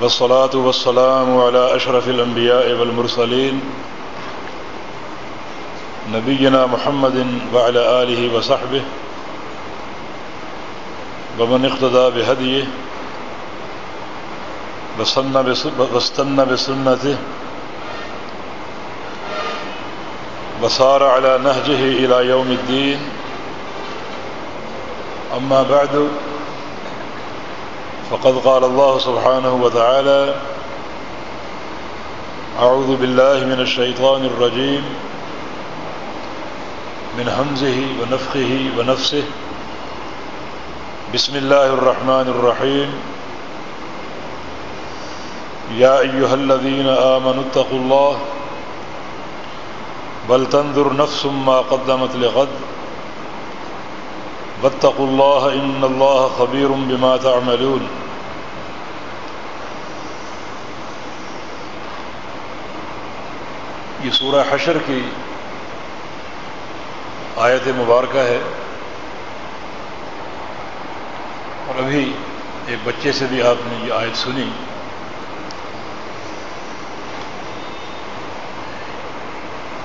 والصلاة والسلام على أشرف الأنبياء والمرسلين نبينا محمد وعلى آله وصحبه ومن اقتدى بهديه واستنى بسنته وصار على نهجه إلى يوم الدين. أما بعد فقد قال الله سبحانه وتعالى أعوذ بالله من الشيطان الرجيم من همزه ونفخه ونفسه. بسم الله الرحمن الرحيم. يا أيها الذين آمنوا اتقوا الله بل تنظر نفس ما قدمت لغد. واتقوا الله إن الله خبير بما تعملون. یہ سورہ حشر کی آیت مبارکہ ہے اور ابھی ایک بچے سے بھی آپ نے یہ آیت سنی۔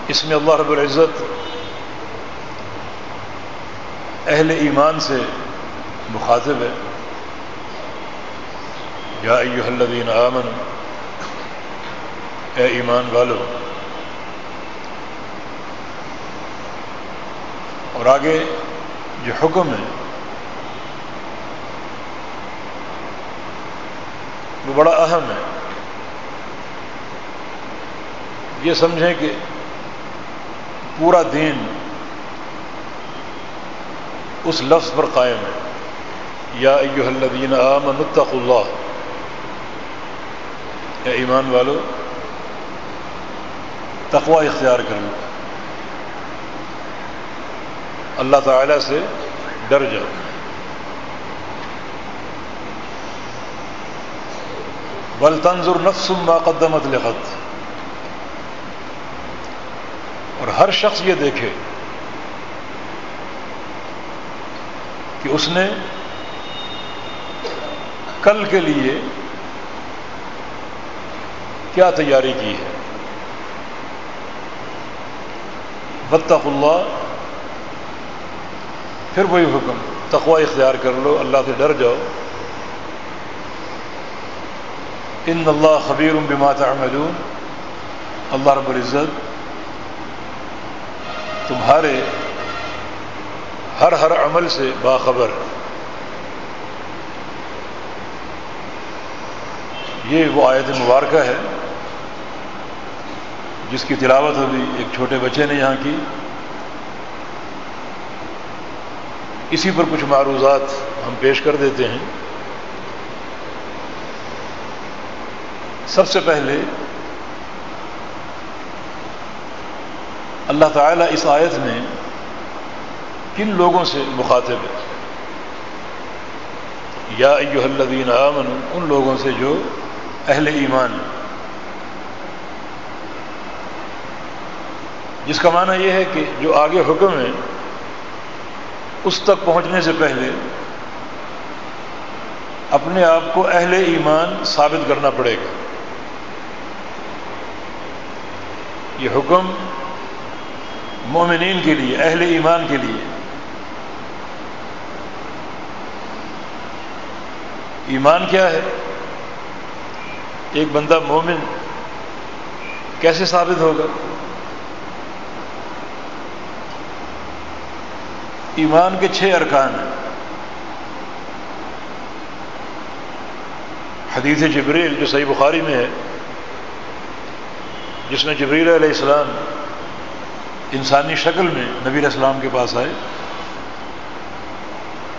اس میں اللہ رب العزت اہل ایمان سے مخاطب ہے۔ یا ایوہ الذین آمن اے ایمان والو اور آگے جو حکم ہے، وہ بڑا اہم ہے۔ یہ سمجھیں کہ پورا دین اس لفظ پر قائم ہے۔ یا ایوہ الذین آمن اتقوا اللہ۔ یا ایمان والو، تقوی اختیار کر لو اللہ تعالی سے ڈر جاؤ۔ بل تنظر نفس ما قدمت لخط اور ہر شخص یہ دیکھے کہ اس نے کل کے لیے کیا تیاری کی ہے۔ بتخ اللہ پھر وہی حکم۔ تقوی اختیار کر لو، اللہ سے ڈر جاؤ۔ ان اللہ خبیر بما تعملون۔ اللہ رب العزت تمہارے ہر ہر عمل سے باخبر۔ یہ وہ آیت مبارکہ ہے، جس کی تلاوت ابھی ایک چھوٹے بچے نے یہاں کی۔ اسی پر کچھ معروضات ہم پیش کر دیتے ہیں۔ سب سے پہلے اللہ تعالیٰ اس آیت میں کن لوگوں سے مخاطب ہے؟ یا ایوہ الذین آمن ان لوگوں سے جو اہل ایمان جس کا معنی یہ ہے کہ جو آگے حکم ہے اس تک پہنچنے سے پہلے اپنے آپ کو اہل ایمان ثابت کرنا پڑے گا۔ یہ حکم مومنین کے لیے، اہل ایمان کے لیے۔ ایمان کیا ہے؟ ایک بندہ مومن کیسے ثابت ہوگا؟ ایمان کے چھ ارکان ہیں۔ حدیث جبریل جو صحیح بخاری میں ہے، جس میں جبریل علیہ السلام انسانی شکل میں نبی علیہ السلام کے پاس آئے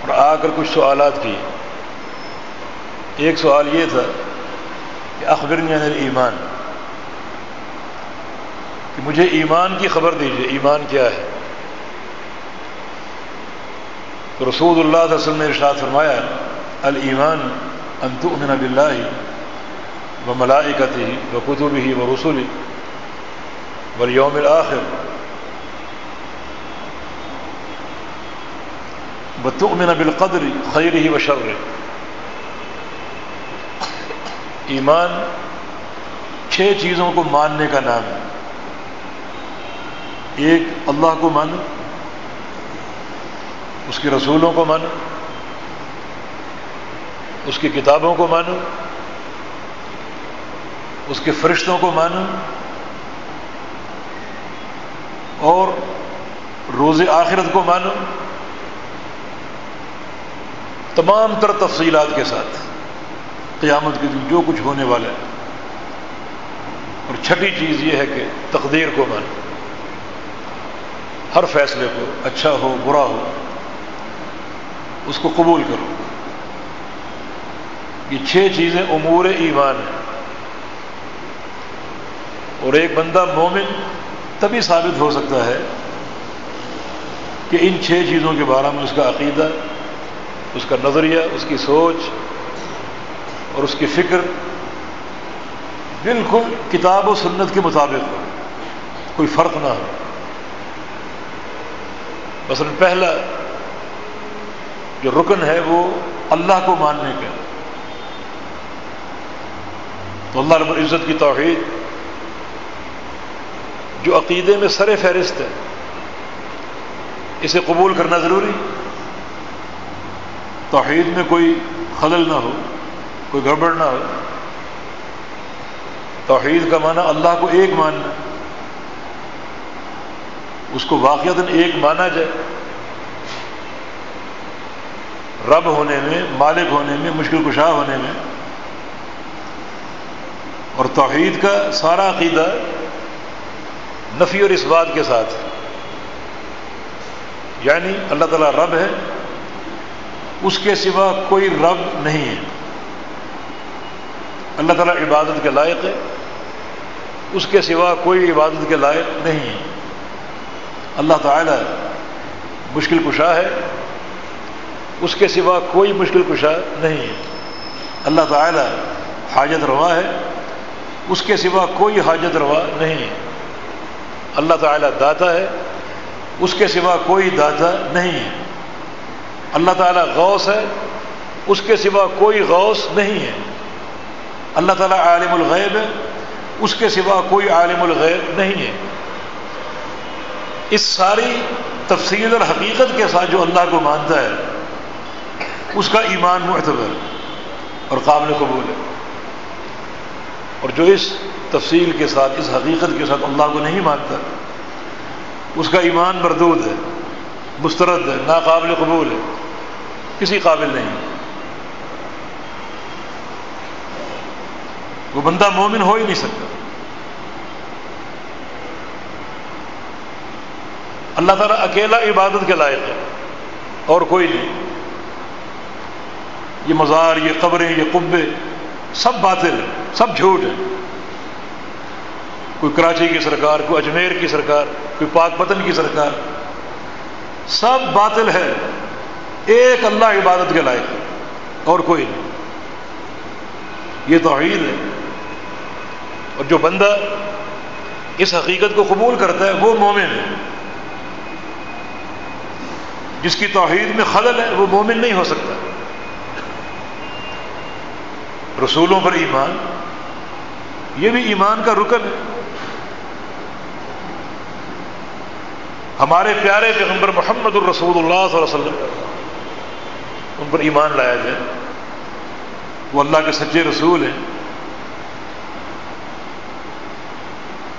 اور آ کر کچھ سوالات کیے۔ ایک سوال یہ تھا کہ اخبر ایمان کہ مجھے ایمان کی خبر دیجیے ایمان کیا ہے؟ تو رسول اللہ علیہ وسلم نے ارشاد فرمایا المان انتؤمن باللہ و ملائکت ہی و کتب ہی و رسول و یوم الآخر و تؤمن بالقدر خیر ہی و شر ایمان چھ چیزوں کو ماننے کا نام ہے۔ ایک، اللہ کو مانو اس کے رسولوں کو مانو، اس کی کتابوں کو مانو، اس کے فرشتوں کو مانو، اور روز آخرت کو مانو، تمام تر تفصیلات کے ساتھ قیامت کے دن جو کچھ ہونے والا ہے۔ اور چھٹی چیز یہ ہے کہ تقدیر کو مانو۔ ہر فیصلے کو اچھا ہو، برا ہو اس کو قبول کرو۔ یہ چھ چیزیں امور ایمان ہیں۔ اور ایک بندہ مومن تبھی ثابت ہو سکتا ہے کہ ان چھ چیزوں کے بارے میں اس کا عقیدہ، اس کا نظریہ، اس کی سوچ اور اس کی فکر بالکل کتاب و سنت کے مطابق ہو۔ کوئی فرق نہ ہو۔ مثلا پہلا جو رکن ہے وہ اللہ کو ماننے کا تو اللہ رب العزت کی توحید جو عقیدے میں سر فہرست ہے، اسے قبول کرنا ضروری۔ توحید میں کوئی خلل نہ ہو، کوئی گڑبڑ نہ ہو۔ توحید کا معنی اللہ کو ایک ماننا۔ اس کو واقعات ایک مانا جائے۔ رب ہونے میں، مالک ہونے میں، مشکل کشا ہونے میں۔ اور توحید کا سارا عقیدہ نفی اور اس بات کے ساتھ یعنی اللہ تعالیٰ رب ہے، اس کے سوا کوئی رب نہیں ہے۔ اللہ تعالیٰ عبادت کے لائق ہے، اس کے سوا کوئی عبادت کے لائق نہیں ہے۔ اللہ تعالیٰ مشکل کشا ہے اس کے سوا کوئی مشکل کشا نہیں ہے۔ اللہ تعالیٰ حاجت روا ہے۔ اس کے سوا کوئی حاجت روا نہیں ہے۔ اللہ تعالیٰ داتا ہے۔ اس کے سوا کوئی داتا نہیں ہے۔ اللہ تعالیٰ غوث ہے۔ اس کے سوا کوئی غوث نہیں ہے۔ اللہ تعالیٰ عالم الغیب ہے۔ اس کے سوا کوئی عالم الغیب نہیں ہے۔ اس ساری تفصیل اور حقیقت کے ساتھ جو اللہ کو مانتا ہے اس کا ایمان معتبر اور قابل قبول ہے۔ اور جو اس تفصیل کے ساتھ، اس حقیقت کے ساتھ اللہ کو نہیں مانتا، اس کا ایمان مردود ہے، مسترد ہے، ناقابل قبول ہے، کسی قابل نہیں۔ وہ بندہ مومن ہو ہی نہیں سکتا۔ اللہ تعالیٰ اکیلا عبادت کے لائق ہے اور کوئی نہیں۔ یہ مزار، یہ قبریں، یہ قبے، سب باطل ہیں، سب جھوٹ ہیں۔ کوئی کراچی کی سرکار، کوئی اجمیر کی سرکار، کوئی پاک پتن کی سرکار، سب باطل ہے ایک اللہ عبادت کے لائق اور کوئی نہیں۔ یہ توحید ہے۔ اور جو بندہ اس حقیقت کو قبول کرتا ہے، وہ مومن ہے۔ جس کی توحید میں خلل ہے، وہ مومن نہیں ہو سکتا۔ رسولوں پر ایمان، یہ بھی ایمان کا رکن ہے۔ ہمارے پیارے پیغمبر محمد الرسول اللہ صلی اللہ علیہ وسلم ان پر ایمان لایا جائے۔ وہ اللہ کے سچے رسول ہیں۔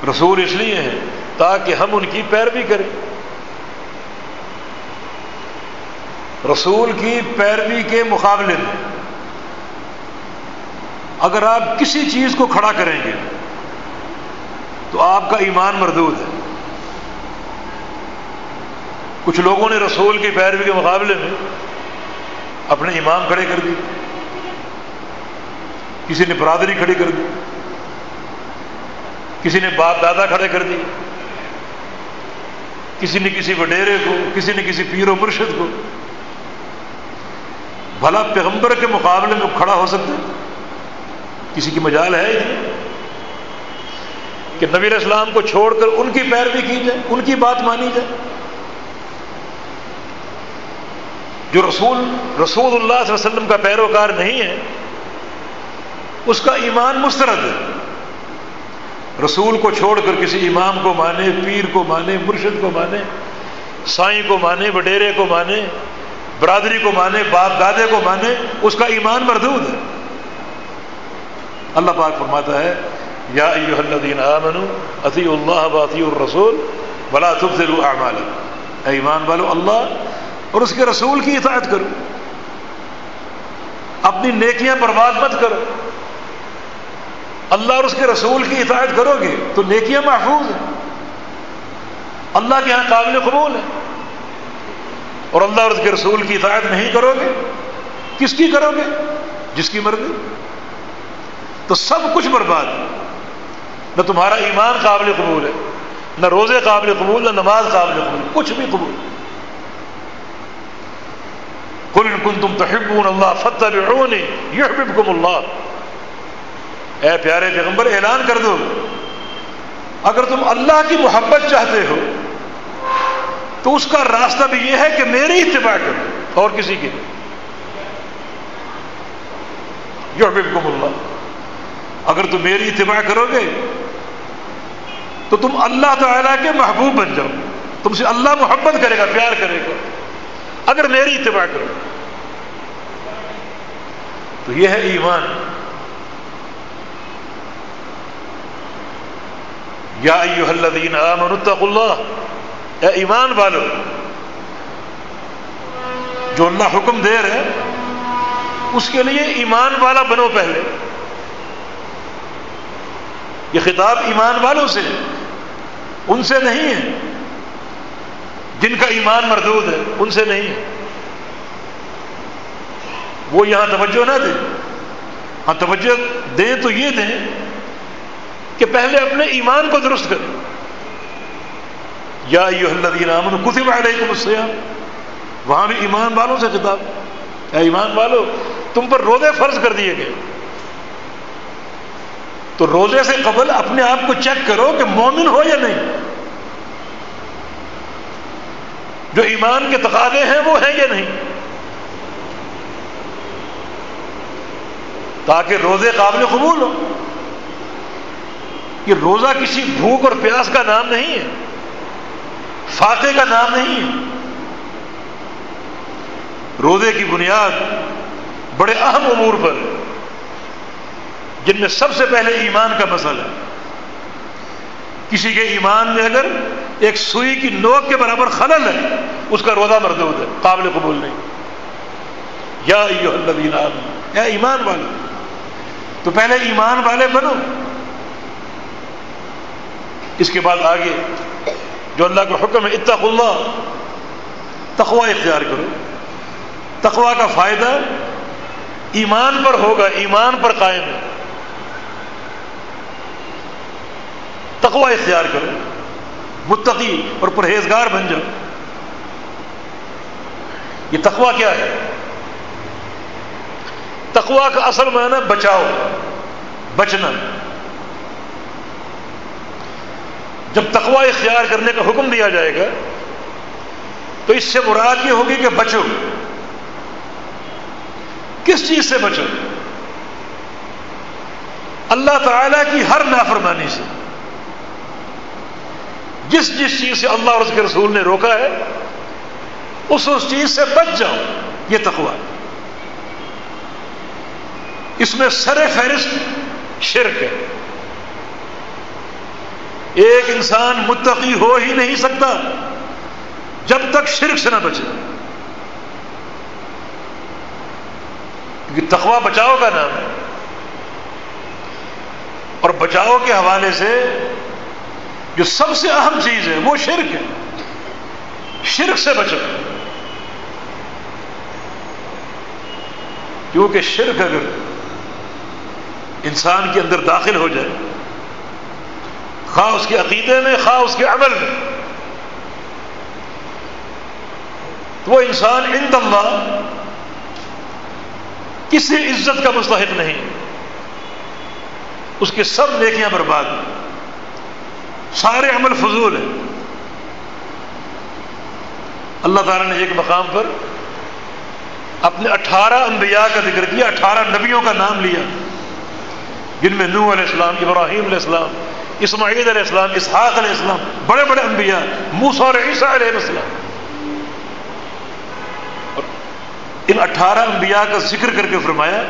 رسول اس لیے ہیں تاکہ ہم ان کی پیروی کریں۔ رسول کی پیروی کے مقابلے میں اگر آپ کسی چیز کو کھڑا کریں گے، تو آپ کا ایمان مردود ہے۔ کچھ لوگوں نے رسول کی پیروی کے مقابلے میں اپنے امام کھڑے کر دی کسی نے برادری کھڑی کر دی۔ کسی نے باپ دادا کھڑے کر دی کسی نے کسی وڈیرے کو، کسی نے کسی پیر و مرشد کو۔ بھلا پیغمبر کے مقابلے میں کھڑا ہو سکتے کسی کی مجال ہے کہ نبی اسلام کو چھوڑ کر ان کی پیروی کی جائے، ان کی بات مانی جائے۔ جو رسول رسول اللہ صلی اللہ علیہ وسلم کا پیروکار نہیں ہے، اس کا ایمان مسترد ہے۔ رسول کو چھوڑ کر کسی امام کو مانے، پیر کو مانے، مرشد کو مانے، سائیں کو مانے، وڈیرے کو مانے، برادری کو مانے، باپ دادے کو مانے، اس کا ایمان مردود ہے۔ اللہ پاک فرماتا ہے، یا ایوہ الذین آمنوا اطیعوا اللہ و اطیعوا الرسول ولا تبذلوا اعمالکم۔ اے ایمان والو، اللہ اور اس کے رسول کی اطاعت کرو۔ اپنی نیکیاں برباد مت کرو۔ اللہ اور اس کے رسول کی اطاعت کرو گے تو نیکیاں محفوظ ہیں۔ اللہ کے یہاں قابل قبول ہے۔ اور اللہ اور اس کے رسول کی اطاعت نہیں کرو گے کس کی کرو گے جس کی مرضی۔ تو سب کچھ برباد نہ تمہارا ایمان قابل قبول ہے، نہ روزے قابل قبول، نہ نماز قابل قبول، کچھ بھی قبول۔ کل کن تم تو اللہ فتح یہ اللہ۔ اے پیارے پیغمبر، اعلان کر دو، اگر تم اللہ کی محبت چاہتے ہو، تو اس کا راستہ بھی یہ ہے کہ میری اتباع کرو، اور کسی کی نہیں یحببکم اللہ۔ اگر تم میری اتباع کرو گے، تو تم اللہ تعالیٰ کے محبوب بن جاؤ۔ تم سے اللہ محبت کرے گا، پیار کرے گا۔ اگر میری اتباع کرو۔ تو یہ ہے ایمان۔ یا ایوہ الذین آمنوا اتقوا اللہ۔ اے ایمان والو، جو اللہ حکم دے رہے اس کے لیے ایمان والا بنو پہلے۔ یہ خطاب ایمان والوں سے ان سے نہیں ہے۔ جن کا ایمان مردود ہے، ان سے نہیں ہے۔ وہ یہاں توجہ نہ دیں۔ ہاں توجہ دیں تو یہ دیں کہ پہلے اپنے ایمان کو درست کریں۔ یا الذین آمنوا کتب علیکم الصیام۔ وہاں بھی ایمان والوں سے خطاب۔ اے ایمان والو، تم پر روزے فرض کر دیے گئے۔ تو روزے سے قبل اپنے آپ کو چیک کرو کہ مومن ہو یا نہیں۔ جو ایمان کے تقاضے ہیں وہ ہیں یا نہیں۔ تاکہ روزے قابل قبول ہو۔ یہ روزہ کسی بھوک اور پیاس کا نام نہیں ہے۔ فاتح کا نام نہیں ہے۔ روزے کی بنیاد بڑے اہم امور پر ہے۔ جن میں سب سے پہلے ایمان کا مسئلہ ہے۔ کسی کے ایمان میں اگر ایک سوئی کی نوک کے برابر خلل ہے، اس کا روزہ مردود ہے، قابل قبول نہیں۔ یا یا ایمان والے تو پہلے ایمان والے بنو۔ اس کے بعد آگے، جو اللہ کا حکم ہے اتق اللہ تقوا اختیار کرو۔ تقوا کا فائدہ ایمان پر ہوگا، ایمان پر قائم ہے۔ تقوا اختیار کرو، متقی اور پرہیزگار بن جاؤ۔ یہ تقوا کیا ہے؟ تقوا کا اصل معنی بچاؤ، بچنا۔ جب تقوا اختیار کرنے کا حکم دیا جائے گا، تو اس سے مراد یہ ہوگی کہ بچو۔ کس چیز سے بچو؟ اللہ تعالی کی ہر نافرمانی سے۔ جس جس چیز سے اللہ اور اس کے رسول نے روکا ہے، اس اس چیز سے بچ جاؤ، یہ تقوا اس میں سر فہرست شرک ہے۔ ایک انسان متقی ہو ہی نہیں سکتا جب تک شرک سے نہ بچے۔ کیونکہ تقوا بچاؤ کا نام ہے۔ اور بچاؤ کے حوالے سے جو سب سے اہم چیز ہے، وہ شرک ہے۔ شرک سے بچو۔ کیونکہ شرک اگر انسان کے اندر داخل ہو جائے، خواہ اس کے عقیدے میں، خواہ اس کے عمل میں، تو وہ انسان ان اللہ کسی عزت کا مستحق نہیں۔ اس کے سب نیکیاں برباد۔ سارے عمل فضول ہیں۔ اللہ تعالیٰ نے ایک مقام پر اپنے اٹھارہ انبیاء کا ذکر کیا، اٹھارہ نبیوں کا نام لیا۔ جن میں نو علیہ السلام، ابراہیم علیہ السلام، اسماعیل علیہ السلام، اسحاق علیہ السلام، بڑے بڑے انبیاء موسا اور عیسیٰ علیہ السلام۔ اور ان اٹھارہ انبیاء کا ذکر کر کے فرمایا،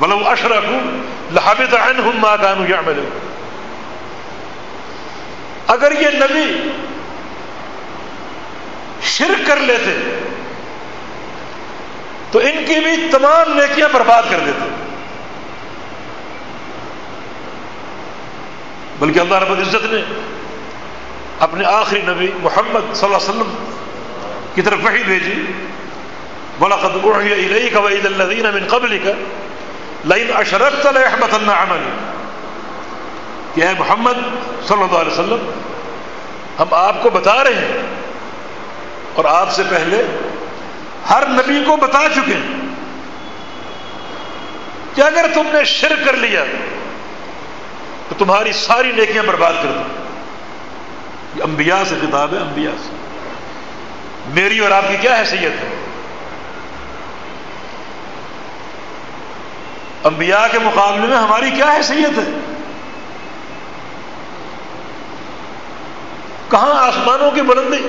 ولو اشرکو لحبت عنہم ما کانوا یعملون اگر یہ نبی شرک کر لیتے تو ان کی بھی تمام نیکیاں برباد کر دیتے بلکہ اللہ رب العزت نے اپنے آخری نبی محمد صلی اللہ علیہ وسلم کی طرف وحی بھیجی، وَلَقَدْ أُعْيَ إِلَيْكَ وَإِلَى الَّذِينَ مِنْ قَبْلِكَ لَئِنْ أَشْرَكْتَ لَيَحْبَطَنَّ عَمَلُكَ کہ اے محمد صلی اللہ علیہ وسلم، ہم آپ کو بتا رہے ہیں اور آپ سے پہلے ہر نبی کو بتا چکے ہیں کہ اگر تم نے شرک کر لیا تو تمہاری ساری نیکیاں برباد کر دو۔ یہ انبیاء سے خطاب ہے، انبیاء سے۔ میری اور آپ کی کیا حیثیت ہے؟ انبیاء کے مقابلے میں ہماری کیا حیثیت ہے؟ کہاں آسمانوں کی بلندی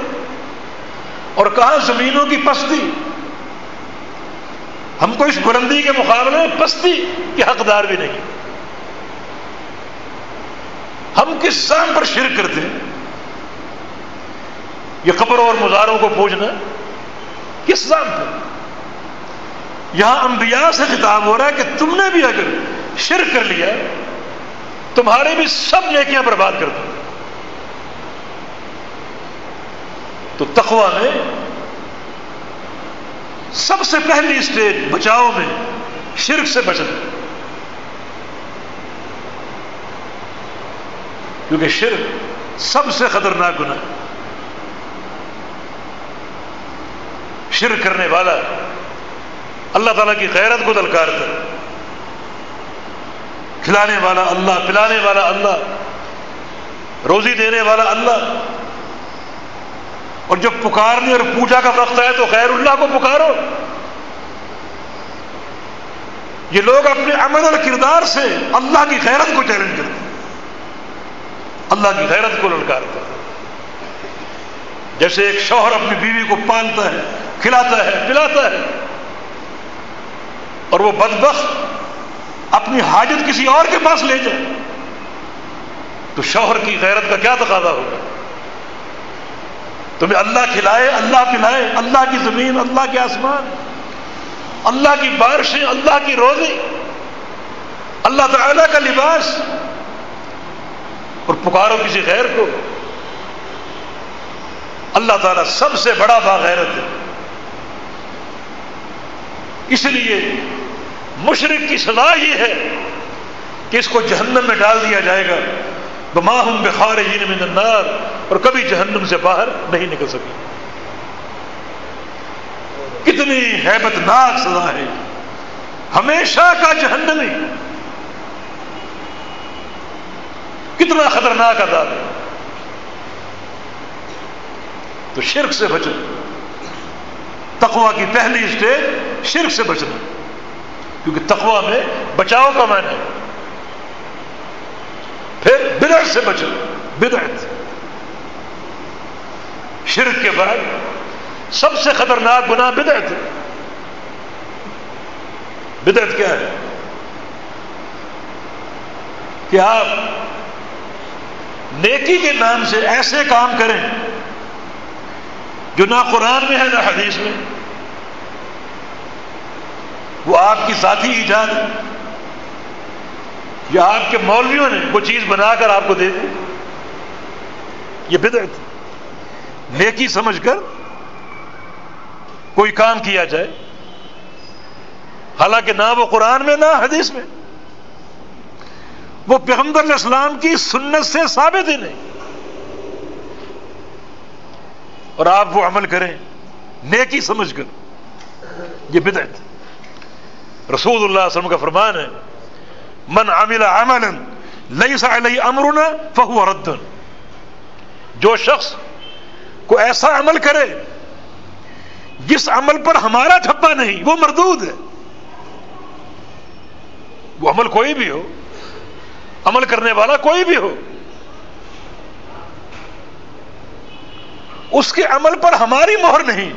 اور کہاں زمینوں کی پستی؟ ہم کو اس بلندی کے مقابلے میں پستی کے حقدار بھی نہیں۔ ہم کس سام پر شرک کرتے ہیں؟ یہ قبروں اور مزاروں کو پوجنا کس سام پر؟ یہاں انبیاء سے خطاب ہو رہا ہے کہ تم نے بھی اگر شرک کر لیا، تمہارے بھی سب نیکیاں برباد کر دو۔ تو تقوا میں سب سے پہلی اسٹیج بچاؤ میں شرک سے بچنا۔ کیونکہ شرک سب سے خطرناک گنا شرک کرنے والا اللہ تعالیٰ کی غیرت کو دلکارتا کھلانے والا اللہ، پلانے والا اللہ، روزی دینے والا اللہ اور جب پکارنے اور پوجا کا وقت ہے تو خیر اللہ کو پکارو۔ یہ لوگ اپنے عمل اور کردار سے اللہ کی غیرت کو چیلنج کرتے ہیں۔ اللہ کی غیرت کو للکارتا ہے جیسے ایک شوہر اپنی بیوی کو پالتا ہے، کھلاتا ہے، پلاتا ہے۔ اور وہ بدبخت اپنی حاجت کسی اور کے پاس لے جائے۔ تو شوہر کی غیرت کا کیا تقاضا ہوگا؟ تمہیں اللہ کھلائے، اللہ پلائے اللہ کی زمین، اللہ کے آسمان، اللہ کی بارشیں، اللہ کی روزی اللہ تعالی کا لباس اور پکارو کسی غیر کو۔ اللہ تعالیٰ سب سے بڑا باغیرت ہے۔ اس لیے مشرق کی سزا یہ ہے کہ اس کو جہنم میں ڈال دیا جائے گا۔ بماہم بخار من النار، اور کبھی جہنم سے باہر نہیں نکل سکے۔ کتنی حیبت ناک سزا ہے۔ ہمیشہ کا جہنمی کتنا خطرناک عذاب ہے۔ تو شرک سے بچنا تقوا کی پہلی اسٹیج شرک سے بچنا۔ کیونکہ تقوا میں بچاؤ کا معنی ہے۔ پھر بدعت سے بچنا بدعت۔ شرک کے بعد سب سے خطرناک گناہ بدعت ہے۔ بدعت کیا ہے؟ کہ آپ نیکی کے نام سے ایسے کام کریں جو نہ قرآن میں ہے، نہ حدیث میں۔ وہ آپ کی ذاتی ایجاد ہے۔ یا آپ کے مولویوں نے وہ چیز بنا کر آپ کو دے دی؟ یہ بدعت نیکی سمجھ کر کوئی کام کیا جائے۔ حالانکہ نہ وہ قرآن میں، نہ حدیث میں۔ وہ پیغمبر علیہ السلام کی سنت سے ثابت ہی نہیں۔ اور آپ وہ عمل کریں، نیکی سمجھ کر۔ یہ بدعت رسول اللہ علیہ وسلم کا فرمان ہے۔ من عمل عملا ليس عليه امرنا فهو رد جو شخص کو ایسا عمل کرے، جس عمل پر ہمارا ٹھپا نہیں، وہ مردود ہے۔ وہ عمل کوئی بھی ہو، عمل کرنے والا کوئی بھی ہو، اس کے عمل پر ہماری مہر نہیں،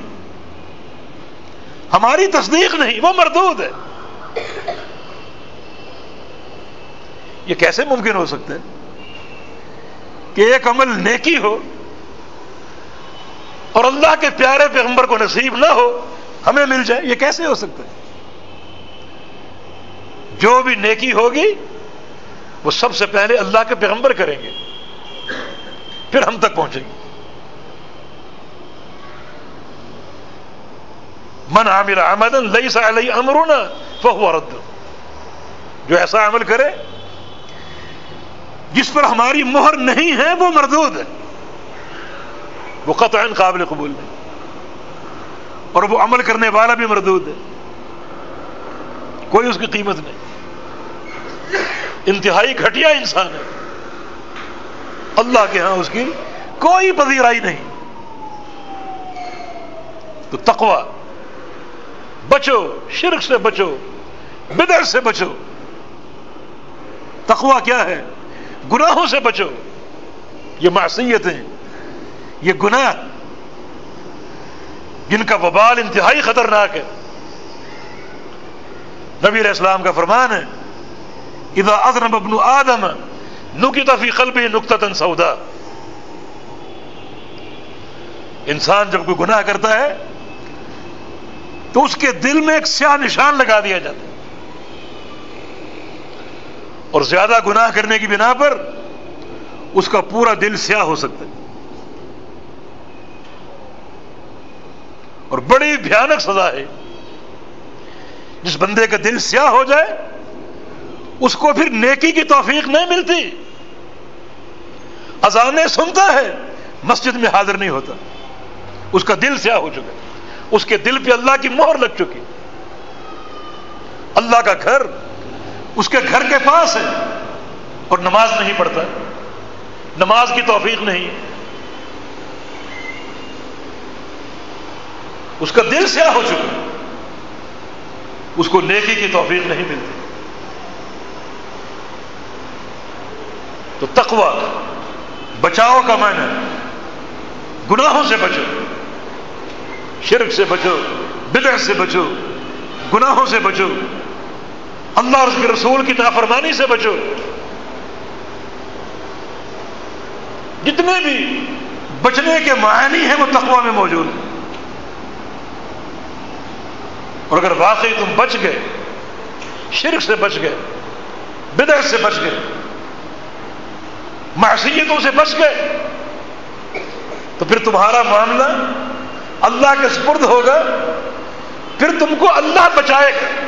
ہماری تصدیق نہیں، وہ مردود ہے۔ یہ کیسے ممکن ہو سکتا ہے کہ ایک عمل نیکی ہو اور اللہ کے پیارے پیغمبر کو نصیب نہ ہو، ہمیں مل جائے؟ یہ کیسے ہو سکتا ہے؟ جو بھی نیکی ہوگی، وہ سب سے پہلے اللہ کے پیغمبر کریں گے، پھر ہم تک پہنچیں گے۔ من عامر عامل عملا ليس عليه امرنا فهو رد۔ جو ایسا عمل کرے جس پر ہماری مہر نہیں ہے وہ مردود ہے۔ وہ قطعا قابل قبول نہیں۔ اور وہ عمل کرنے والا بھی مردود ہے۔ کوئی اس کی قیمت نہیں۔ انتہائی گھٹیا انسان ہے۔ اللہ کے ہاں اس کی کوئی پذیرائی نہیں۔ تو تقوی، بچو، شرک سے بچو، بدر سے بچو۔ تقوا کیا ہے؟ گناہوں سے بچو۔ یہ معصیتیں یہ گناہ۔ جن کا وبال انتہائی خطرناک ہے۔ نبی علیہ السلام کا فرمان ہے، اذا اذنب ابن آدم نکت فی قلبی نقطتا سودا انسان جب کوئی گناہ کرتا ہے، تو اس کے دل میں ایک سیاہ نشان لگا دیا جاتا ہے۔ اور زیادہ گناہ کرنے کی بنا پر اس کا پورا دل سیاہ ہو سکتا ہے۔ اور بڑی بھیانک سزا ہے۔ جس بندے کا دل سیاہ ہو جائے، اس کو پھر نیکی کی توفیق نہیں ملتی۔ اذانے سنتا ہے، مسجد میں حاضر نہیں ہوتا۔ اس کا دل سیاہ ہو چکا اس کے دل پہ اللہ کی مہر لگ چکی۔ اللہ کا گھر اس کے گھر کے پاس ہے اور نماز نہیں پڑھتا، نماز کی توفیق نہیں۔ اس کا دل سیاہ ہو چکا، اس کو نیکی کی توفیق نہیں ملتی۔ تو تقوی، بچاؤ کا معنی، گناہوں سے بچو، شرک سے بچو بدع سے بچو، گناہوں سے بچو۔ اللہ اور اس کے رسول کی نافرمانی سے بچو۔ جتنے بھی بچنے کے معنی ہیں وہ تقوا میں موجود ہیں۔ اور اگر واقعی تم بچ گئے، شرک سے بچ گئے بدر سے بچ گئے، معصیتوں سے بچ گئے، تو پھر تمہارا معاملہ اللہ کے سپرد ہوگا۔ پھر تم کو اللہ بچائے گا۔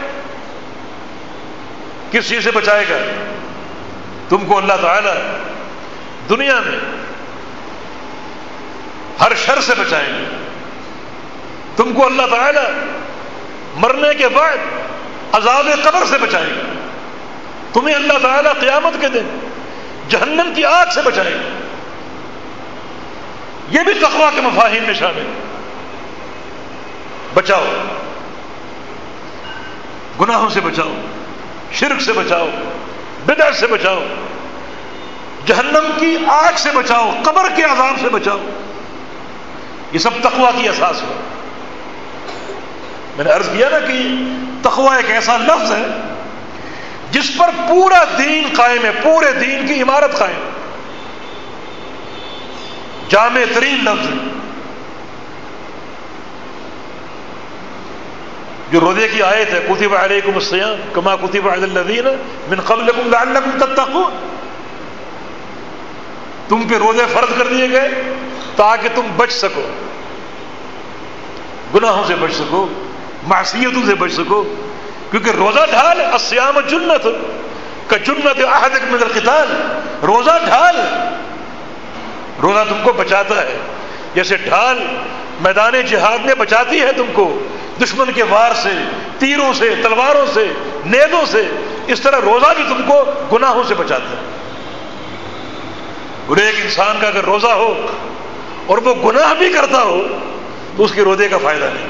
کس چیز سے بچائے گا؟ تم کو اللہ تعالی دنیا میں ہر شر سے بچائے گا تم کو اللہ تعالی مرنے کے بعد عذاب قبر سے بچائے گا تمہیں اللہ تعالی قیامت کے دن جہنم کی آگ سے بچائے گا یہ بھی تقوا کے مفاہیم میں شامل ہے۔ بچاؤ۔ گناہوں سے بچاؤ۔ شرک سے بچاؤ بدر سے بچاؤ، جہنم کی آگ سے بچاؤ، قبر کے عذاب سے بچاؤ۔ یہ سب تقوا کی احساس ہو میں نے عرض کیا نا کہ تقوا ایک ایسا لفظ ہے جس پر پورا دین قائم ہے، پورے دین کی عمارت قائم۔ جامع ترین لفظ ہے۔ جو روزے کی آیت ہے، کتب علیکم السیام کما کتب علی الذین من قبلکم لعلکم تتقون تم پہ روزے فرض کر دیے گئے تاکہ تم بچ سکو، گناہوں سے بچ سکو، معصیتوں سے بچ سکو، کیونکہ روزہ ڈھال اسیام جنت کا جنت احدک من القتال، روزہ ڈھال روزہ تم کو بچاتا ہے۔ جیسے ڈھال میدان جہاد میں بچاتی ہے تم کو دشمن کے وار سے، تیروں سے، تلواروں سے نیدوں سے، اس طرح روزہ بھی تم کو گناہوں سے بچاتا ہے۔ اور ایک انسان کا اگر روزہ ہو اور وہ گناہ بھی کرتا ہو، تو اس کے روزے کا فائدہ نہیں۔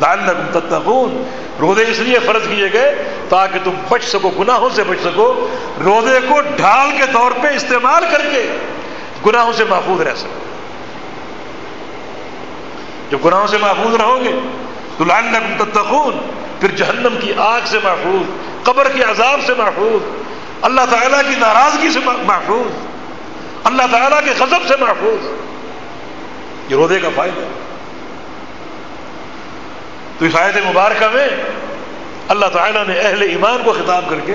لعلکم تتقون۔ روزے اس لیے فرض کیے گئے تاکہ تم بچ سکو، گناہوں سے بچ سکو۔ روزے کو ڈھال کے طور پہ استعمال کر کے گناہوں سے محفوظ رہ سکو۔ جب گناہوں سے محفوظ رہو گے لعلکم تتقون، پھر جہنم کی آگ سے محفوظ، قبر کے عذاب سے محفوظ، اللہ تعالیٰ کی ناراضگی سے محفوظ، اللہ تعالیٰ کے غضب سے محفوظ۔ یہ روزے کا فائدہ۔ تو اس آیت مبارکہ میں اللہ تعالیٰ نے اہل ایمان کو خطاب کر کے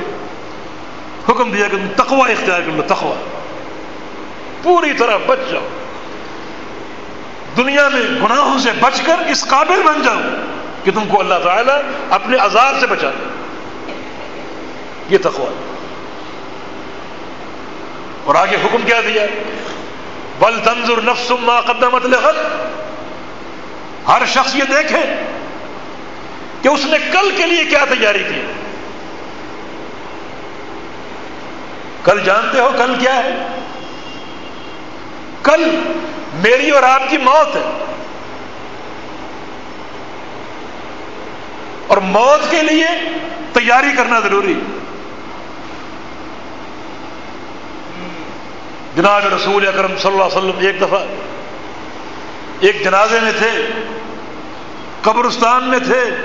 حکم دیا کہ تم تقوا اختیار کر لو تقوا پوری طرح بچ جاؤ۔ دنیا میں گناہوں سے بچ کر اس قابل بن جاؤ۔ کہ تم کو اللہ تعالیٰ اپنے عذاب سے بچا دے۔ یہ تقوا اور آگے حکم کیا دیا بل تنظر نفس ما قدمت لغد۔ ہر شخص یہ دیکھے کہ اس نے کل کے لیے کیا تیاری کی۔ کل جانتے ہو کل کیا ہے؟ کل میری اور آپ کی موت ہے۔ اور موت کے لیے تیاری کرنا ضروری جناب رسول اکرم صلی اللہ علیہ وسلم ایک دفعہ ایک جنازے میں تھے، قبرستان میں تھے،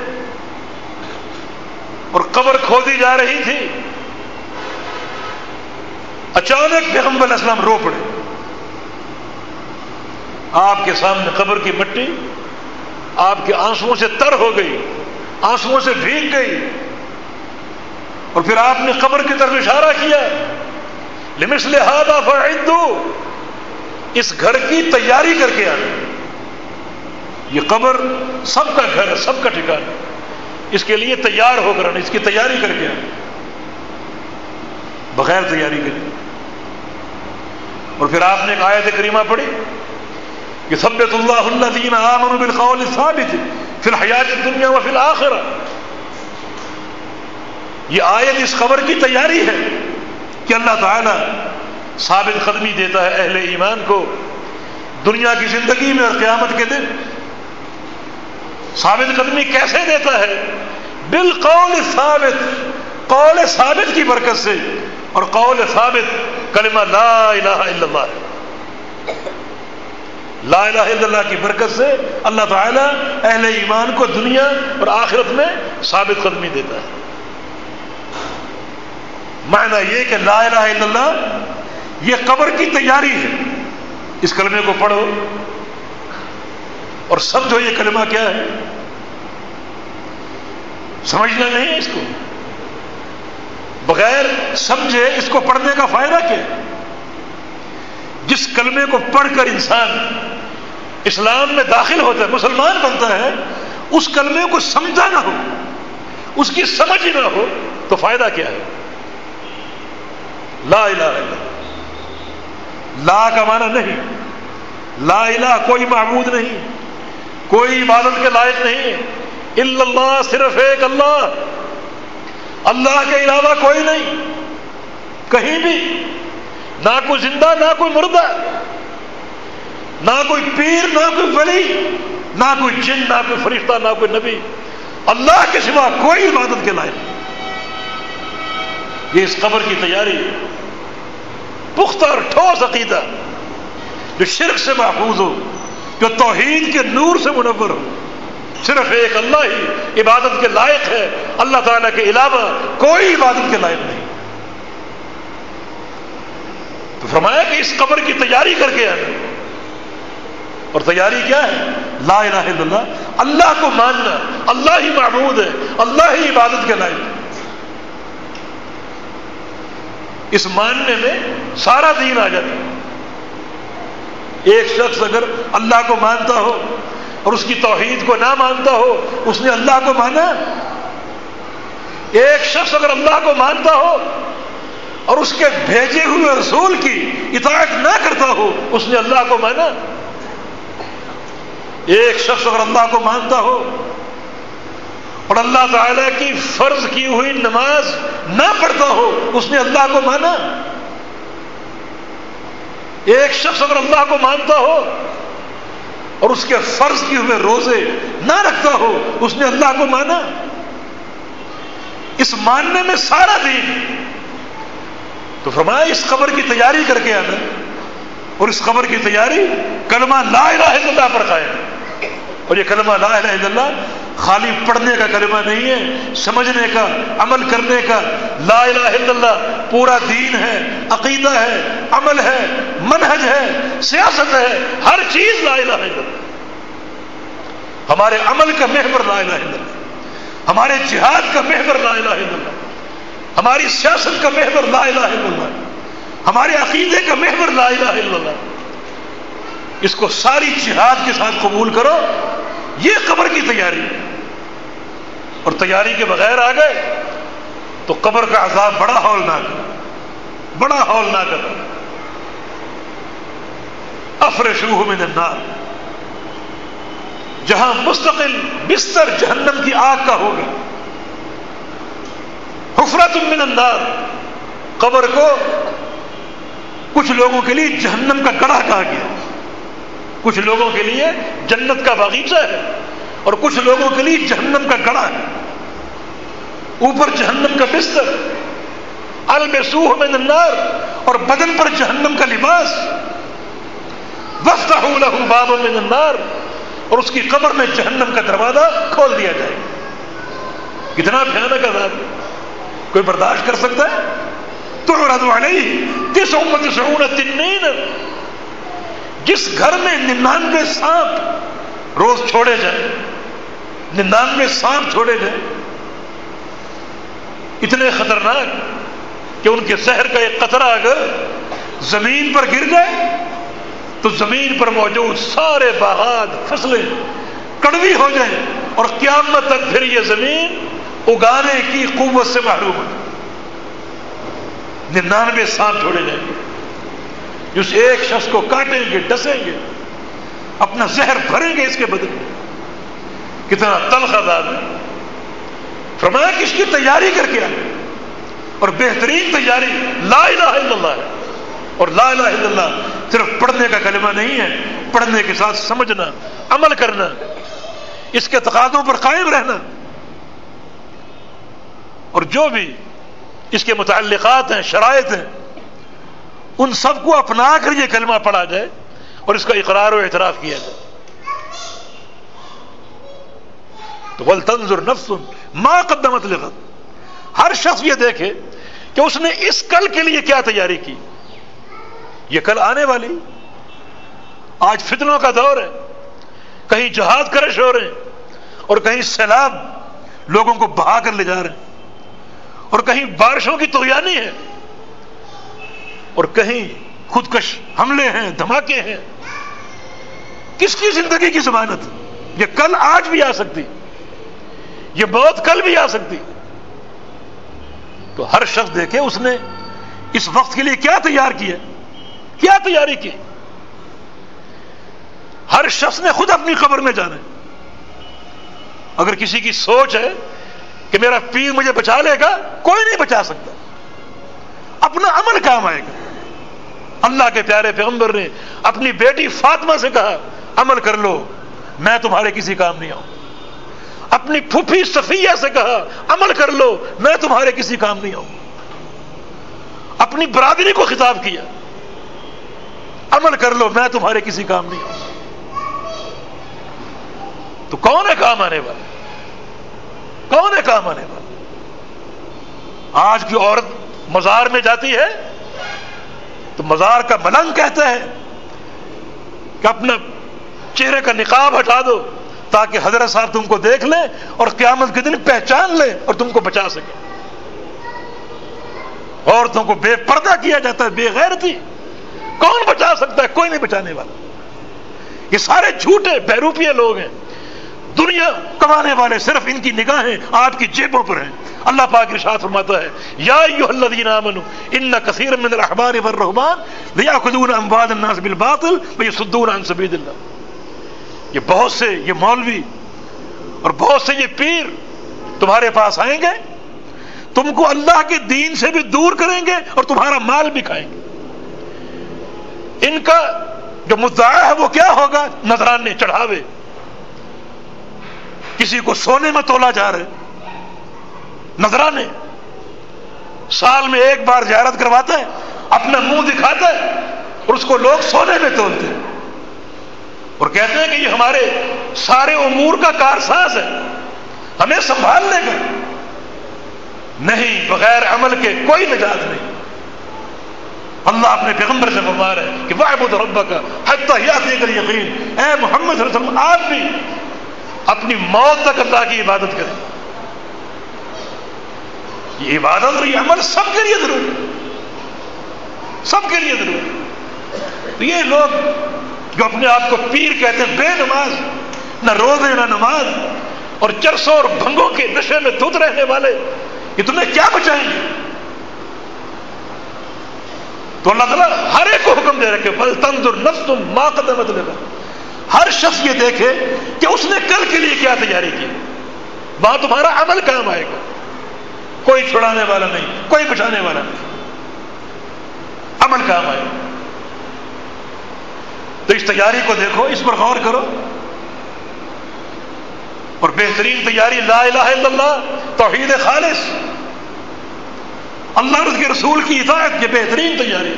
اور قبر کھودی جا رہی تھی۔ اچانک پیغمبر علیہ السلام رو پڑے۔ آپ کے سامنے قبر کی مٹی، آپ کے آنسوؤں سے تر ہو گئی۔ آنسوؤں سے بھیگ گئی اور پھر آپ نے قبر کی طرف اشارہ کیا لمس لہٰذا فعدو، اس گھر کی تیاری کر کے آنا۔ یہ قبر سب کا گھر ہے، سب کا ٹھکانا اس کے لیے تیار ہو کر آنا، اس کی تیاری کر کے آنا۔ بغیر تیاری کے۔ اور پھر آپ نے ایک آیت کریمہ پڑھی کہ سبت اللہ اللہ دین آمن بالقول ثابت فی الحیات دنیا و فی الآخرہ یہ آیت اس خبر کی تیاری ہے کہ اللہ تعالیٰ ثابت قدمی دیتا ہے اہل ایمان کو دنیا کی زندگی میں اور قیامت کے دن۔ ثابت قدمی کیسے دیتا ہے؟ بالقول ثابت، قول ثابت کی برکت سے، اور قول ثابت کلمہ لا الہ الا اللہ۔ لا الہ الا اللہ کی برکت سے اللہ تعالیٰ اہل ایمان کو دنیا اور آخرت میں ثابت قدمی دیتا ہے۔ معنی یہ کہ لا الہ الا اللہ یہ قبر کی تیاری ہے۔ اس کلمے کو پڑھو۔ اور سمجھو یہ کلمہ کیا ہے۔ سمجھنا نہیں ہے اس کو۔ بغیر سمجھے اس کو پڑھنے کا فائدہ کیا جس کلمے کو پڑھ کر انسان اسلام میں داخل ہوتا ہے، مسلمان بنتا ہے، اس کلمے کو سمجھا نہ ہو، اس کی سمجھ نہ ہو، تو فائدہ کیا ہے؟ لا الہ الا لا کا معنی نہیں۔ لا الہ کوئی معبود نہیں، کوئی عبادت کے لائق نہیں۔ الا اللہ صرف ایک اللہ۔ اللہ کے علاوہ کوئی نہیں۔ کہیں بھی۔ نہ کوئی زندہ، نہ کوئی مردہ، نہ کوئی پیر، نہ کوئی ولی، نہ کوئی جن، نہ کوئی فرشتہ، نہ کوئی نبی۔ اللہ کے سوا کوئی عبادت کے لائق یہ اس قبر کی تیاری پختہ اور ٹھوس عقیدہ جو شرک سے محفوظ ہو، جو توحید کے نور سے منور ہو۔ صرف ایک اللہ ہی عبادت کے لائق ہے، اللہ تعالیٰ کے علاوہ کوئی عبادت کے لائق نہیں۔ تو فرمایا کہ اس قبر کی تیاری کر کے آئے اور تیاری کیا ہے؟ لا الہ الا اللہ اللہ کو ماننا، اللہ ہی معبود ہے، اللہ ہی عبادت کے لائق۔ ہے اس ماننے میں سارا دین آ جاتا۔ ہے ایک شخص اگر اللہ کو مانتا ہو اور اس کی توحید کو نہ مانتا ہو، اس نے اللہ کو مانا۔ ایک شخص اگر اللہ کو مانتا ہو اور اس کے بھیجے ہوئے رسول کی اطاعت نہ کرتا ہو، اس نے اللہ کو مانا۔ ایک شخص اگر اللہ کو مانتا ہو اور اللہ تعالی کی فرض کی ہوئی نماز نہ پڑھتا ہو، اس نے اللہ کو مانا۔ ایک شخص اگر اللہ کو مانتا ہو اور اس کے فرض کی ہوئے روزے نہ رکھتا ہو، اس نے اللہ کو مانا۔ اس ماننے میں سارا دین تو فرمایا، اس قبر کی تیاری کر کے آنا۔ اور اس قبر کی تیاری کلمہ لا الہ الا اللہ پر قائم۔ اور یہ کلمہ لا الہ الا اللہ خالی پڑھنے کا کلمہ نہیں ہے، سمجھنے کا، عمل کرنے کا۔ لا الہ الا اللہ پورا دین ہے، عقیدہ ہے، عمل ہے، منہج ہے، سیاست ہے، ہر چیز لا الہ الا اللہ۔ ہمارے عمل کا محور لا الہ الا اللہ۔ ہمارے جہاد کا محور لا الہ الا اللہ۔ ہماری سیاست کا محور لا الہ الا اللہ ہمارے عقیدے کا محور لا الہ الا اللہ اس کو ساری جہاد کے ساتھ قبول کرو۔ یہ قبر کی تیاری۔ اور تیاری کے بغیر آ گئے تو قبر کا عذاب بڑا ہال نہ کر بڑا ہال نہ کر افرشوہ من النار۔ جہاں مستقل بستر جہنم کی آگ کا ہوگا۔ حفرت من النار۔ قبر کو کچھ لوگوں کے لیے جہنم کا گڑھا کہا گیا۔ کچھ لوگوں کے لیے جنت کا باغیچہ ہے اور کچھ لوگوں کے لیے جہنم کا گڑھا ہے۔ اوپر جہنم کا بستر المسوح من النار اور بدن پر جہنم کا لباس۔ وقت باب من النار اور اس کی قبر میں جہنم کا دروازہ کھول دیا جائے۔ کتنا بھیانک عذاب۔ کوئی برداشت کر سکتا ہے؟ تو کس امت تنین جس گھر میں ننانوے سانپ روز چھوڑے جائیں، ننانوے سانپ چھوڑے جائیں، اتنے خطرناک کہ ان کے زہر کا ایک قطرہ اگر زمین پر گر جائے، تو زمین پر موجود سارے باغات، فصلیں کڑوی ہو جائیں اور قیامت تک پھر یہ زمین اگانے کی قوت سے محروم ہے ننانوے سانپ چھوڑے جائیں گے جس ایک شخص کو کاٹیں گے، ڈسیں گے، اپنا زہر بھریں گے اس کے بدلے کتنا تلخ آزاد ہے۔ فرمایا کہ اس کی تیاری کر کے آئے۔ اور بہترین تیاری لا الہ الا اللہ ہے۔ اور لا الہ الا اللہ صرف پڑھنے کا کلمہ نہیں ہے، پڑھنے کے ساتھ سمجھنا، عمل کرنا، اس کے تقاضوں پر قائم رہنا۔ اور جو بھی اس کے متعلقات ہیں، شرائط ہیں، ان سب کو اپنا کر یہ کلمہ پڑھا جائے اور اس کا اقرار و اعتراف کیا جائے۔ تو بل تنظر نفس ماں قدمت لغت ہر شخص یہ دیکھے کہ اس نے اس کل کے لیے کیا تیاری کی۔ یہ کل آنے والی۔ آج فتنوں کا دور ہے۔ کہیں جہاد کرش ہو رہے ہیں اور کہیں سیلاب لوگوں کو بہا کر لے جا رہے ہیں۔ اور کہیں بارشوں کی تویانی ہے اور کہیں خودکش حملے ہیں، دھماکے ہیں۔ کس کی زندگی کی ضمانت؟ یہ کل آج بھی آ سکتی۔ یہ بہت کل بھی آ سکتی۔ تو ہر شخص دیکھے اس نے اس وقت کے لیے کیا تیار کیا؟ کیا تیاری کی؟ ہر شخص نے خود اپنی خبر میں جانا اگر کسی کی سوچ ہے کہ میرا پیر مجھے بچا لے گا، کوئی نہیں بچا سکتا۔ اپنا عمل کام آئے گا۔ اللہ کے پیارے پیغمبر نے اپنی بیٹی فاطمہ سے کہا، عمل کر لو، میں تمہارے کسی کام نہیں آؤں۔ اپنی پھوپھی صفیہ سے کہا، عمل کر لو، میں تمہارے کسی کام نہیں آؤں۔ اپنی برادری کو خطاب کیا، عمل کر لو، میں تمہارے کسی کام نہیں آؤں۔ تو کون ہے کام آنے والا؟ کون ہے کام آنے والا؟ آج کی عورت مزار میں جاتی ہے تو مزار کا ملنگ کہتا ہے کہ اپنا چہرے کا نقاب ہٹا دو تاکہ حضرت صاحب تم کو دیکھ لیں اور قیامت کے دن پہچان لیں اور تم کو بچا سکے عورتوں کو بے پردہ کیا جاتا ہے، بے غیرتی۔ کون بچا سکتا ہے؟ کوئی نہیں بچانے والا۔ یہ سارے جھوٹے بیروپیے لوگ ہیں۔ دنیا کمانے والے صرف ان کی نگاہیں آپ کی جیبوں پر ہیں۔ اللہ پاک ارشاد فرماتا ہے، یا ایھا الذین آمنوا، ان کثیر من الاحبار والرهبان لیاخذون اموال الناس بالباطل ويصدون عن سبیل اللہ۔ یہ بہت سے، یہ مولوی اور بہت سے یہ پیر تمہارے پاس آئیں گے، تم کو اللہ کے دین سے بھی دور کریں گے اور تمہارا مال بھی کھائیں گے۔ ان کا جو مدعا ہے وہ کیا ہوگا؟ نذرانے چڑھاوے۔ کسی کو سونے میں تولا جا رہے نذرانے سال میں ایک بار زیارت کرواتا ہے، اپنا منہ دکھاتا ہے اور اس کو لوگ سونے میں تولتے ہیں۔ اور کہتے ہیں کہ یہ ہمارے سارے امور کا کارساز ہے، ہمیں سنبھالنے کا۔ نہیں، بغیر عمل کے کوئی نجات نہیں۔ اللہ اپنے پیغمبر سے فرما رہے ہیں کہ واحد ربا کا حتیٰ یقین اے محمد صلی اللہ علیہ وسلم، آپ بھی اپنی موت تک اللہ کی عبادت کریں۔ یہ عبادت اور یہ عمل سب کے لیے ضروری ہے۔ سب کے لیے ضروری ہے۔ تو یہ لوگ جو اپنے آپ کو پیر کہتے ہیں، بے نماز، نہ روزے، نہ نماز، اور چرسوں اور بھنگوں کے نشے میں دودھ رہنے والے، یہ تمہیں کیا بچائیں گے؟ تو اللہ تعالیٰ ہر ایک کو حکم دے رکھے بل تنظر نفس تم ماں قدمت لگا ہر شخص یہ دیکھے کہ اس نے کل کے لیے کیا تیاری کی؟ وہاں تمہارا عمل کام آئے گا۔ کوئی چھڑانے والا نہیں، کوئی بچانے والا نہیں۔ عمل کام آئے گا۔ تو اس تیاری کو دیکھو، اس پر غور کرو۔ اور بہترین تیاری لا الہ الا اللہ، توحید خالص۔ اللہ کے رسول کی اطاعت کی بہترین تیاری۔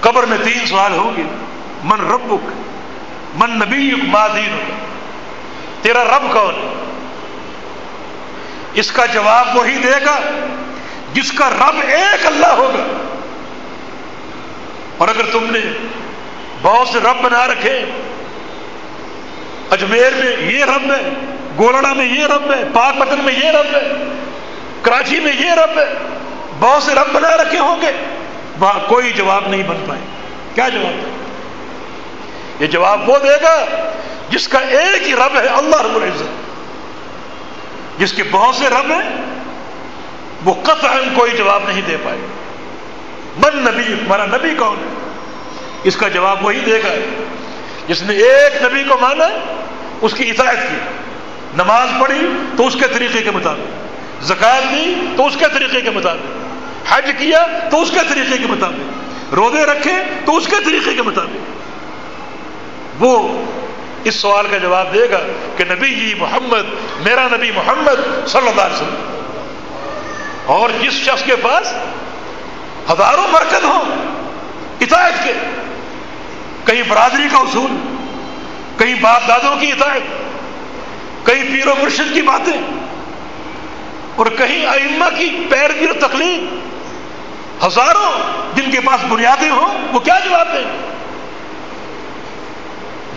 قبر میں تین سوال ہوں گے۔ من ربک، من نبی ما دین تیرا رب کون اس کا جواب وہی دے گا جس کا رب ایک اللہ ہوگا۔ اور اگر تم نے بہت سے رب بنا رکھے، اجمیر میں یہ رب ہے، گولڑا میں یہ رب ہے، پاک پتن میں یہ رب ہے، کراچی میں یہ رب ہے، بہت سے رب بنا رکھے ہوں گے۔ کوئی جواب نہیں بن پائے۔ کیا جواب؟ دے یہ جواب وہ دے گا جس کا ایک ہی رب ہے اللہ رب العزت۔ جس کے بہت سے رب ہیں، وہ قطعا کوئی جواب نہیں دے پائے۔ من نبی، ہمارا نبی کون ہے؟ اس کا جواب وہی دے گا۔ جس نے ایک نبی کو مانا، اس کی اطاعت کی۔ نماز پڑھی تو اس کے طریقے کے مطابق۔ زکات دی تو اس کے طریقے کے مطابق۔ حج کیا تو اس کے طریقے کے مطابق، روزے رکھے تو اس کے طریقے کے مطابق۔ وہ اس سوال کا جواب دے گا کہ نبی جی محمد، میرا نبی محمد صلی اللہ علیہ وسلم۔ اور جس شخص کے پاس ہزاروں مرکز ہوں، اطاعت کے، کہیں برادری کا اصول، کہیں باپ دادوں کی اطاعت، کہیں پیر و مرشد کی باتیں، اور کہیں ائمہ کی پیروی اور تکلیف ہزاروں جن کے پاس بنیادیں ہوں، وہ کیا جواب دیں؟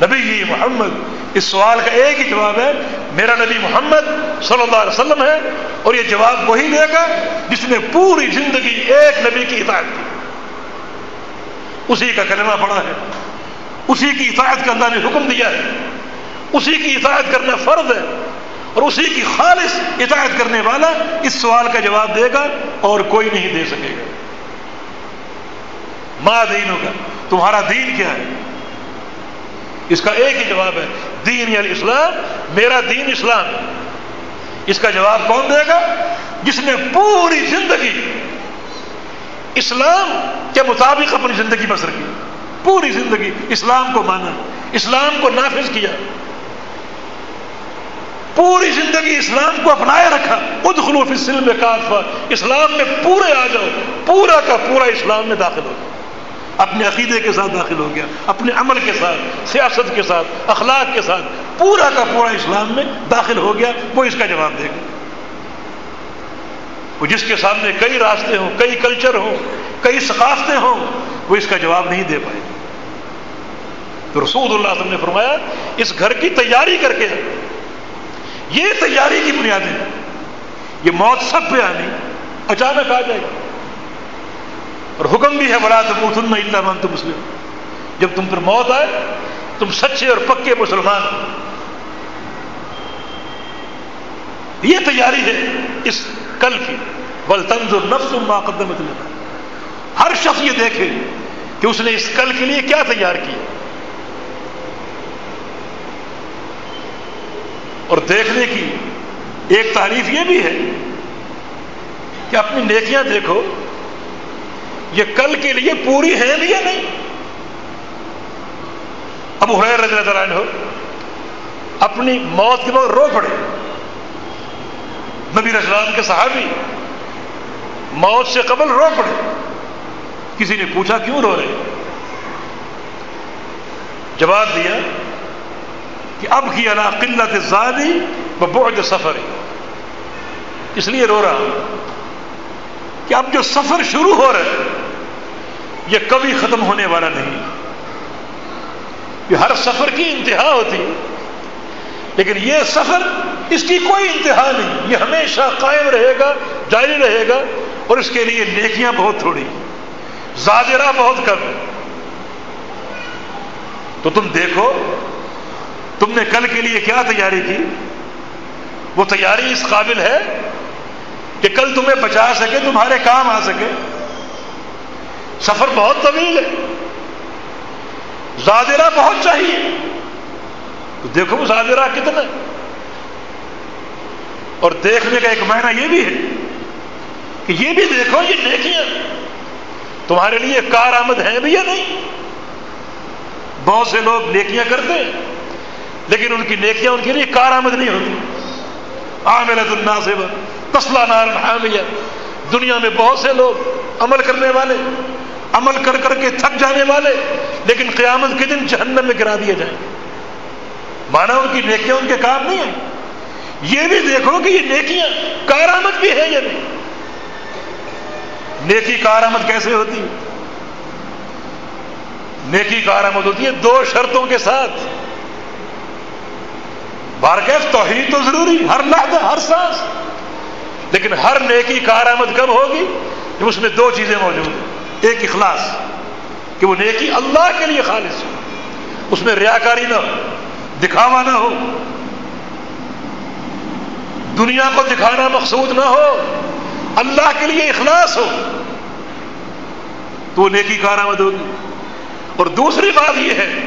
نبی جی محمد، اس سوال کا ایک ہی جواب ہے، میرا نبی محمد صلی اللہ علیہ وسلم ہے، اور یہ جواب وہی دے گا جس نے پوری زندگی ایک نبی کی اطاعت کی۔ اسی کا کلمہ پڑا ہے۔ اسی کی اطاعت کا اللہ نے حکم دیا ہے۔ اسی کی اطاعت کرنا فرض ہے۔ اور اسی کی خالص اطاعت کرنے والا اس سوال کا جواب دے گا اور کوئی نہیں دے سکے گا۔ ماں دین ہوگا۔ تمہارا دین کیا ہے؟ اس کا ایک ہی جواب ہے، دین یعنی اسلام، میرا دین اسلام۔ اس کا جواب کون دے گا؟ جس نے پوری زندگی اسلام کے مطابق اپنی زندگی بسر کی۔ پوری زندگی اسلام کو مانا، اسلام کو نافذ کیا۔ پوری زندگی اسلام کو اپنایا رکھا۔ خود خلوف سلم کافا اسلام میں پورے آ جاؤ، پورا کا پورا اسلام میں داخل ہو۔ اپنے عقیدے کے ساتھ داخل ہو گیا، اپنے عمل کے ساتھ، سیاست کے ساتھ، اخلاق کے ساتھ، پورا کا پورا اسلام میں داخل ہو گیا، وہ اس کا جواب دے گا۔ وہ جس کے سامنے کئی راستے ہوں، کئی کلچر ہوں، کئی ثقافتیں ہوں، وہ اس کا جواب نہیں دے پائے۔ تو رسول اللہ وسلم نے فرمایا، اس گھر کی تیاری کر کے یہ تیاری کی بنیادیں، یہ موت سب پہ آنی، اچانک آ جائے۔ گی اور حکم بھی ہے بڑا تو موتن اللہ مسلم جب تم پر موت آئے، تم سچے اور پکے مسلمان یہ تیاری ہے اس کل کی۔ بل تنز نفس ما قدمت ہر شخص یہ دیکھے کہ اس نے اس کل کے لیے کیا تیار کیا۔ اور دیکھنے کی ایک تعریف یہ بھی ہے کہ اپنی نیکیاں دیکھو۔ یہ کل کے لیے پوری ہیں بھی یا نہیں؟ اب حیر رضی اللہ عنہ اپنی موت کے بعد رو پڑے۔ نبی رسلان کے صحابی موت سے قبل رو پڑے۔ کسی نے پوچھا کیوں رو رہے؟ جواب دیا کہ اب کی اللہ قلت زادی و بعد سفر اس لیے رو رہا ہوں کہ اب جو سفر شروع ہو رہا ہے یہ کبھی ختم ہونے والا نہیں۔ یہ ہر سفر کی انتہا ہوتی ہے۔ لیکن یہ سفر اس کی کوئی انتہا نہیں۔ یہ ہمیشہ قائم رہے گا، جاری رہے گا اور اس کے لیے نیکیاں بہت تھوڑی زاجرہ بہت کم تو تم دیکھو، تم نے کل کے لیے کیا تیاری کی؟ وہ تیاری اس قابل ہے کہ کل تمہیں بچا سکے، تمہارے کام آ سکے۔ سفر بہت طویل ہے۔ زادرہ بہت چاہیے۔ تو دیکھو وہ زادرہ کتنا اور دیکھنے کا ایک معنی یہ بھی ہے کہ یہ بھی دیکھو، یہ نیکیاں تمہارے لیے کار آمد ہیں بھی یا نہیں؟ بہت سے لوگ نیکیاں کرتے ہیں، لیکن ان کی نیکیاں ان کے لیے کار آمد نہیں ہوتی۔ عامل دنیا سے تسلا نارن حامیہ۔ دنیا میں بہت سے لوگ عمل کرنے والے عمل کر کر کے تھک جانے والے، لیکن قیامت کے دن جہنم میں گرا دیے جائیں۔ مانا ان کی نیکیاں ان کے کام نہیں ہیں۔ یہ بھی دیکھو کہ یہ نیکیاں کارآمد بھی ہے یا نہیں۔ نیکی کارآمد کیسے ہوتی؟ ہے نیکی کارآمد ہوتی ہے دو شرطوں کے ساتھ۔ بارکیف، توحید تو ضروری، ہر لحظہ، ہر سانس۔ لیکن ہر نیکی کارآمد کب ہوگی؟ جب اس میں دو چیزیں موجود ہیں۔ ایک اخلاص کہ وہ نیکی اللہ کے لیے خالص ہو۔ اس میں ریاکاری نہ ہو، دکھاوا نہ ہو۔ دنیا کو دکھانا مقصود نہ ہو، اللہ کے لیے اخلاص ہو۔ تو وہ نیکی کارآمد ہوگی۔ اور دوسری بات یہ ہے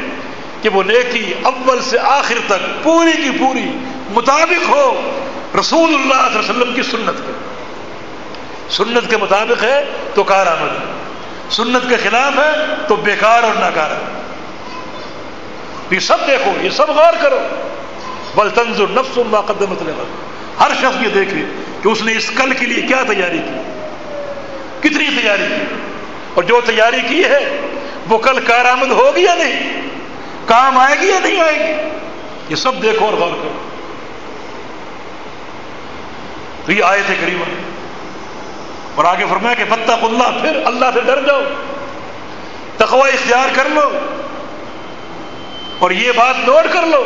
کہ وہ نیکی اول سے آخر تک پوری کی پوری مطابق ہو رسول اللہ صلی اللہ علیہ وسلم کی سنت کے۔ سنت کے مطابق ہے تو کارآمد۔ ہے سنت کے خلاف ہے تو بیکار اور ناکار یہ سب دیکھو، یہ سب غور کرو۔ بل تنظ نفس اللہ قدمت ہر شخص یہ دیکھے کہ اس نے اس کل کے لیے کیا تیاری کی۔ کتنی تیاری کی؟ اور جو تیاری کی ہے، وہ کل کارآمد ہوگی یا نہیں؟ کام آئے گی یا نہیں آئے گی؟ یہ سب دیکھو اور غور کرو۔ تو یہ آئے تھے قریب اور آگے فرمایا کہ فتح اللہ، پھر اللہ سے ڈر جاؤ، تقوی اختیار کر لو، اور یہ بات نوٹ کر لو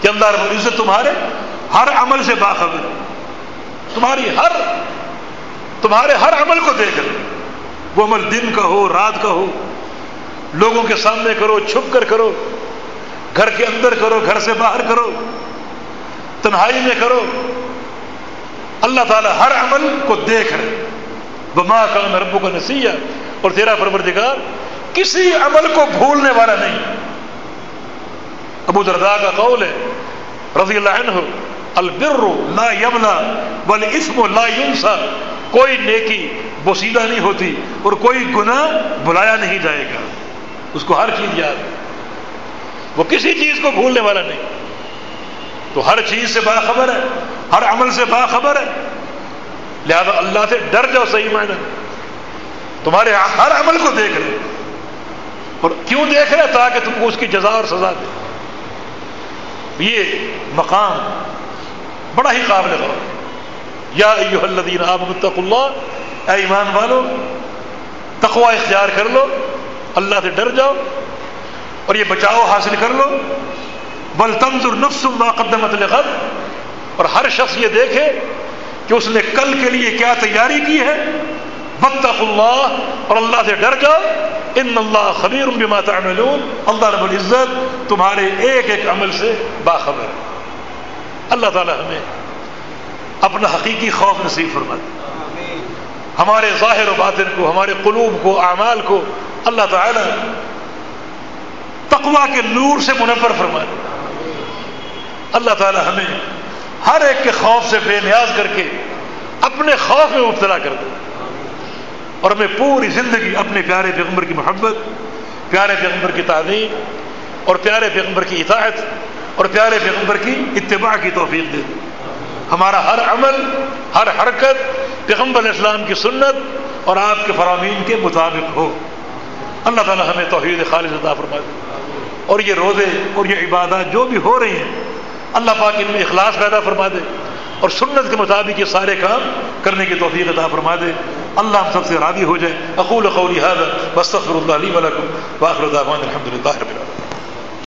کہ اللہ رب العزت تمہارے ہر عمل سے باخبر تمہاری ہر، تمہارے ہر عمل کو دیکھ لو۔ وہ عمل دن کا ہو، رات کا ہو، لوگوں کے سامنے کرو، چھپ کر کرو، گھر کے اندر کرو، گھر سے باہر کرو، تنہائی میں کرو۔ اللہ تعالیٰ ہر عمل کو دیکھ رہے بما کا ربو کا نسیح اور تیرا پروردگار کسی عمل کو بھولنے والا نہیں۔ ابو دردا کا قول ہے، رضی اللہ عنہ، البر لا یمنا بل اسم لا یونسا کوئی نیکی بوسیدہ نہیں ہوتی اور کوئی گناہ بلایا نہیں جائے گا۔ اس کو ہر چیز یاد ہے۔ وہ کسی چیز کو بھولنے والا نہیں۔ تو ہر چیز سے باخبر ہے، ہر عمل سے باخبر ہے۔ لہذا اللہ سے ڈر جاؤ صحیح معنی۔ تمہارے ہر عمل کو دیکھ رہے اور کیوں دیکھ رہے؟ تاکہ تم کو اس کی جزا اور سزا دے۔ یہ مقام بڑا ہی قابل غور۔ یا ایوہ الذین آمنوا اللہ۔ اے ایمان والو، تقوی اختیار کر لو۔ اللہ سے ڈر جاؤ۔ اور یہ بچاؤ حاصل کر لو۔ بل تنظر نفس ما قدمت لغد. اور ہر شخص یہ دیکھے کہ اس نے کل کے لیے کیا تیاری کی ہے؟ بتخ اللہ اور اللہ سے ڈر جاؤ. ان اللہ خبیر بما تعملون. اللہ رب العزت تمہارے ایک ایک عمل سے باخبر ہے۔ اللہ تعالی ہمیں اپنا حقیقی خوف نصیب فرما دے ہمارے ظاہر و باطن کو، ہمارے قلوب کو، اعمال کو اللہ تعالی تقوا کے نور سے منور فرما دے اللہ تعالی ہمیں ہر ایک کے خوف سے بے نیاز کر کے اپنے خوف میں مبتلا کر دے۔ اور ہمیں پوری زندگی اپنے پیارے پیغمبر کی محبت، پیارے پیغمبر کی تعلیم اور پیارے پیغمبر کی اطاعت اور پیارے پیغمبر کی اتباع کی توفیق دے۔ ہمارا ہر عمل، ہر حرکت پیغمبر اسلام کی سنت اور آپ کے فرامین کے مطابق ہو۔ اللہ تعالیٰ ہمیں توحید خالص عطا فرما دے اور یہ روزے اور یہ عبادات جو بھی ہو رہی ہیں اللہ پاک ان میں اخلاص پیدا فرما دے اور سنت کے مطابق یہ سارے کام کرنے کی توفیق عطا فرما دے۔ اللہ ہم سب سے راضی ہو جائے۔ اقول قولی هذا واستغفر الله لي ولكم۔ واخر دعوانا الحمد لله رب العالمين